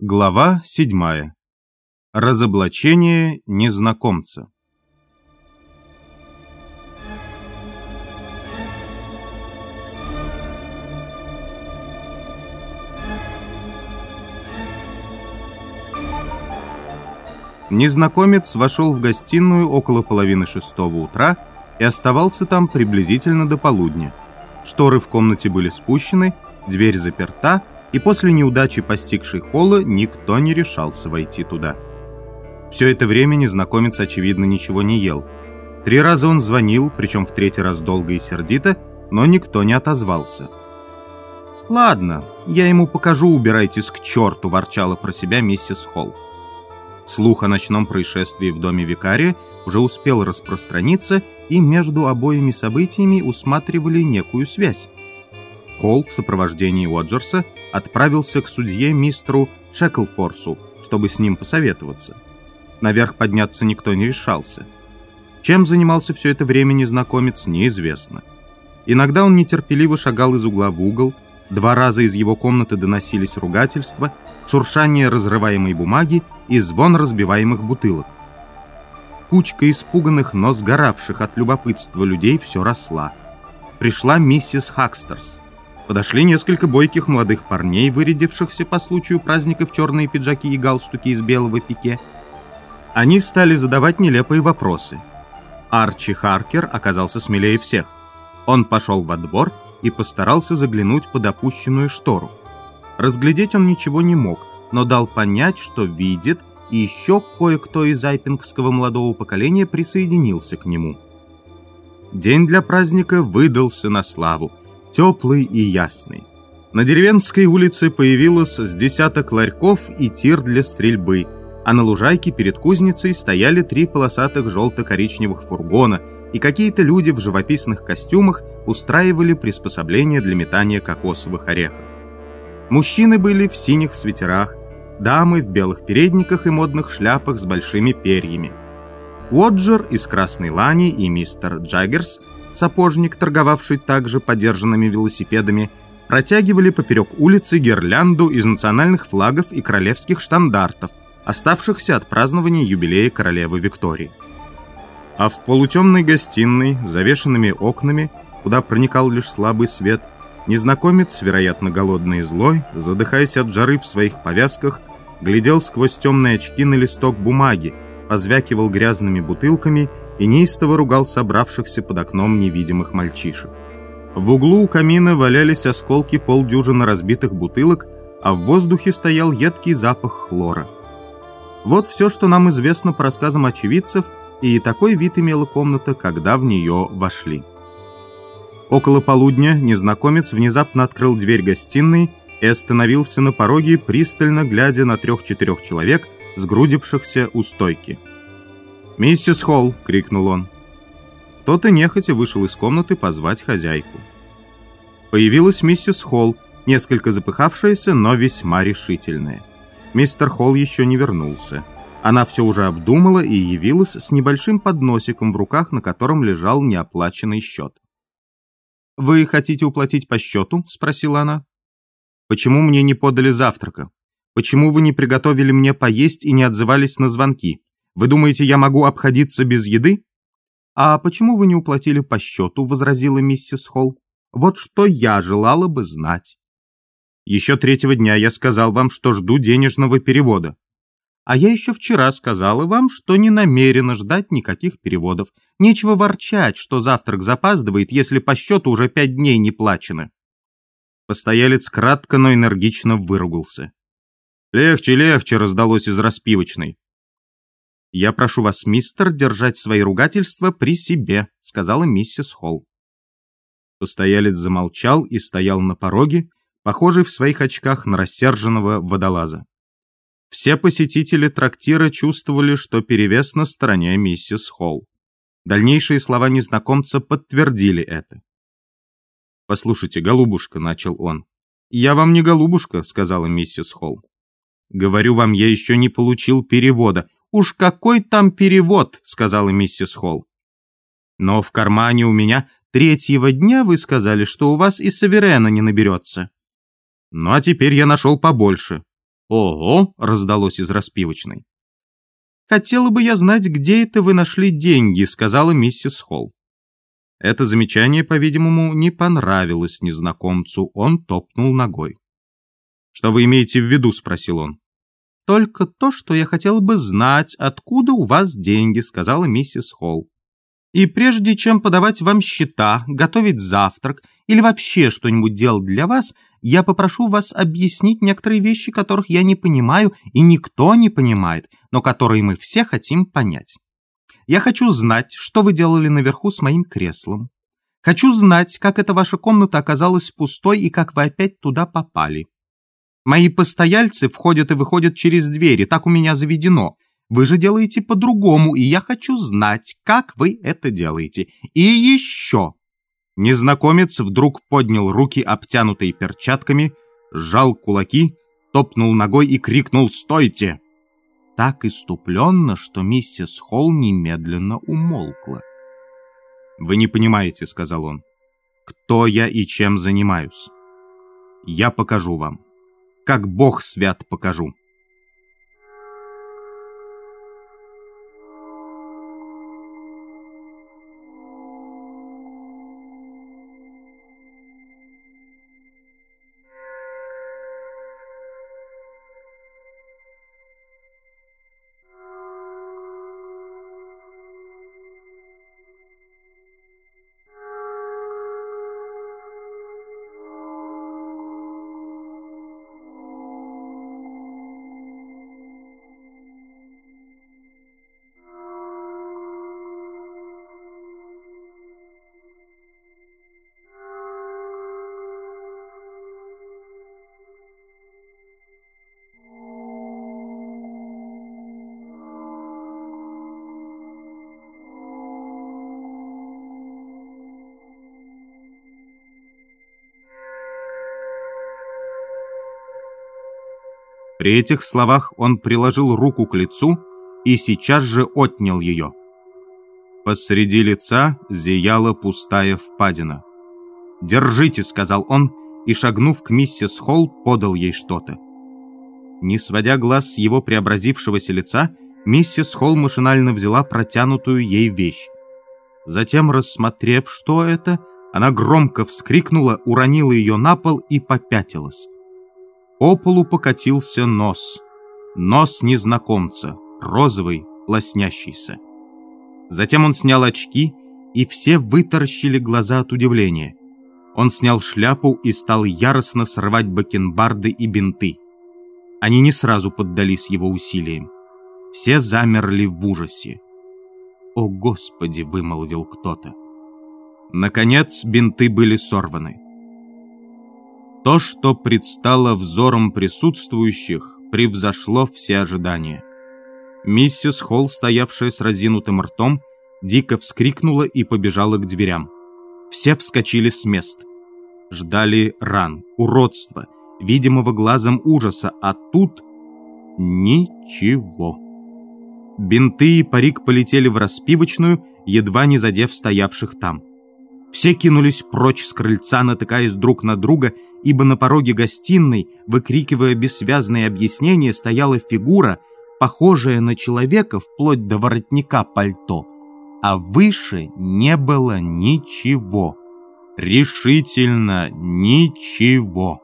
Глава 7. Разоблачение незнакомца. Незнакомец вошел в гостиную около половины шестого утра и оставался там приблизительно до полудня. Шторы в комнате были спущены, дверь заперта, и после неудачи, постигшей Холла, никто не решался войти туда. Все это время незнакомец, очевидно, ничего не ел. Три раза он звонил, причем в третий раз долго и сердито, но никто не отозвался. «Ладно, я ему покажу, убирайтесь к черту», — ворчала про себя миссис Холл. Слух о ночном происшествии в доме викария уже успел распространиться, и между обоими событиями усматривали некую связь. Холл в сопровождении Уоджерса отправился к судье мистеру Шеклфорсу, чтобы с ним посоветоваться. Наверх подняться никто не решался. Чем занимался все это время незнакомец, неизвестно. Иногда он нетерпеливо шагал из угла в угол, два раза из его комнаты доносились ругательства, шуршание разрываемой бумаги и звон разбиваемых бутылок. Кучка испуганных, но сгоравших от любопытства людей все росла. Пришла миссис Хакстерс подошли несколько бойких молодых парней, вырядившихся по случаю праздника в черные пиджаки и галстуки из белого пике. Они стали задавать нелепые вопросы. Арчи Харкер оказался смелее всех. Он пошел во двор и постарался заглянуть под опущенную штору. Разглядеть он ничего не мог, но дал понять, что видит, и еще кое-кто из айпингского молодого поколения присоединился к нему. День для праздника выдался на славу теплый и ясный. На деревенской улице появилось с десяток ларьков и тир для стрельбы, а на лужайке перед кузницей стояли три полосатых желто-коричневых фургона, и какие-то люди в живописных костюмах устраивали приспособления для метания кокосовых орехов. Мужчины были в синих свитерах, дамы в белых передниках и модных шляпах с большими перьями. Уоджер из красной лани и мистер Джаггерс – сапожник, торговавший также подержанными велосипедами, протягивали поперек улицы гирлянду из национальных флагов и королевских штандартов, оставшихся от празднования юбилея королевы Виктории. А в полутемной гостиной, завешенными окнами, куда проникал лишь слабый свет, незнакомец, вероятно голодный и злой, задыхаясь от жары в своих повязках, глядел сквозь темные очки на листок бумаги, позвякивал грязными бутылками и неистово ругал собравшихся под окном невидимых мальчишек. В углу у камина валялись осколки полдюжины разбитых бутылок, а в воздухе стоял едкий запах хлора. Вот все, что нам известно по рассказам очевидцев, и такой вид имела комната, когда в нее вошли. Около полудня незнакомец внезапно открыл дверь гостиной и остановился на пороге, пристально глядя на трех-четырех человек, сгрудившихся у стойки. «Миссис Холл!» — крикнул он. Кто-то нехотя вышел из комнаты позвать хозяйку. Появилась миссис Холл, несколько запыхавшаяся, но весьма решительная. Мистер Холл еще не вернулся. Она все уже обдумала и явилась с небольшим подносиком в руках, на котором лежал неоплаченный счет. «Вы хотите уплатить по счету?» — спросила она. «Почему мне не подали завтрака? Почему вы не приготовили мне поесть и не отзывались на звонки? Вы думаете, я могу обходиться без еды?» «А почему вы не уплатили по счету?» — возразила миссис Холл. «Вот что я желала бы знать». «Еще третьего дня я сказал вам, что жду денежного перевода». «А я еще вчера сказала вам, что не намерена ждать никаких переводов. Нечего ворчать, что завтрак запаздывает, если по счету уже пять дней не плачено». Постоялец кратко, но энергично выругался. «Легче, легче!» — раздалось из распивочной. «Я прошу вас, мистер, держать свои ругательства при себе», — сказала миссис Холл. Постоялец замолчал и стоял на пороге, похожий в своих очках на рассерженного водолаза. Все посетители трактира чувствовали, что перевес на стороне миссис Холл. Дальнейшие слова незнакомца подтвердили это. «Послушайте, голубушка», — начал он. «Я вам не голубушка», — сказала миссис Холл. «Говорю вам, я еще не получил перевода. «Уж какой там перевод», — сказала миссис Холл. «Но в кармане у меня третьего дня вы сказали, что у вас и саверена не наберется». «Ну а теперь я нашел побольше». «Ого!» — раздалось из распивочной. «Хотела бы я знать, где это вы нашли деньги», — сказала миссис Холл. Это замечание, по-видимому, не понравилось незнакомцу, он топнул ногой. «Что вы имеете в виду?» — спросил он. «Только то, что я хотела бы знать, откуда у вас деньги», — сказала миссис Холл. «И прежде чем подавать вам счета, готовить завтрак или вообще что-нибудь делать для вас, я попрошу вас объяснить некоторые вещи, которых я не понимаю и никто не понимает, но которые мы все хотим понять. Я хочу знать, что вы делали наверху с моим креслом. Хочу знать, как эта ваша комната оказалась пустой и как вы опять туда попали. Мои постояльцы входят и выходят через двери, так у меня заведено. Вы же делаете по-другому, и я хочу знать, как вы это делаете. И еще. Незнакомец вдруг поднял руки, обтянутые перчатками, сжал кулаки, топнул ногой и крикнул «Стойте!» Так иступленно, что миссис Холл немедленно умолкла. «Вы не понимаете», — сказал он, — «кто я и чем занимаюсь. Я покажу вам. Как Бог свят покажу». При этих словах он приложил руку к лицу и сейчас же отнял ее. Посреди лица зияла пустая впадина. «Держите», — сказал он, и, шагнув к миссис Холл, подал ей что-то. Не сводя глаз с его преобразившегося лица, миссис Холл машинально взяла протянутую ей вещь. Затем, рассмотрев, что это, она громко вскрикнула, уронила ее на пол и попятилась. По полу покатился нос. Нос незнакомца, розовый, лоснящийся. Затем он снял очки, и все вытаращили глаза от удивления. Он снял шляпу и стал яростно срывать бакенбарды и бинты. Они не сразу поддались его усилиям. Все замерли в ужасе. «О, Господи!» — вымолвил кто-то. Наконец бинты были сорваны. То, что предстало взором присутствующих, превзошло все ожидания. Миссис Холл, стоявшая с разинутым ртом, дико вскрикнула и побежала к дверям. Все вскочили с мест. Ждали ран, уродства, видимого глазом ужаса, а тут ничего. Бинты и парик полетели в распивочную, едва не задев стоявших там. Все кинулись прочь с крыльца, натыкаясь друг на друга, ибо на пороге гостиной, выкрикивая бессвязные объяснения, стояла фигура, похожая на человека вплоть до воротника пальто. А выше не было ничего. Решительно ничего.